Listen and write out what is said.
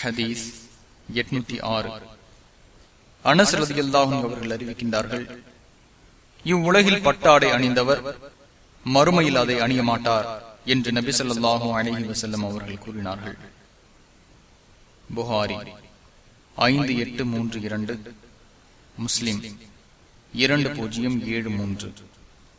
ஹதீஸ் எட்நூத்தி ஆறு. அனசரதியல்லாகும் அவர்கள் அறிவிக்கின்றார்கள் இவ்வுலகில் பட்டாடை அணிந்தவர் மறுமையில் அதை அணிய மாட்டார் என்று நபி சொல்லாஹும் அழகி வசல்லம் அவர்கள் கூறினார்கள். புகாரி ஐந்து எட்டு மூன்று இரண்டு முஸ்லிம் இரண்டு பூஜ்ஜியம் ஏழு மூன்று.